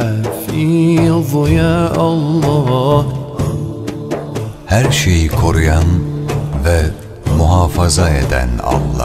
الحفيظ يا الله Her şeyi koruyan ve muhafaza eden Allah.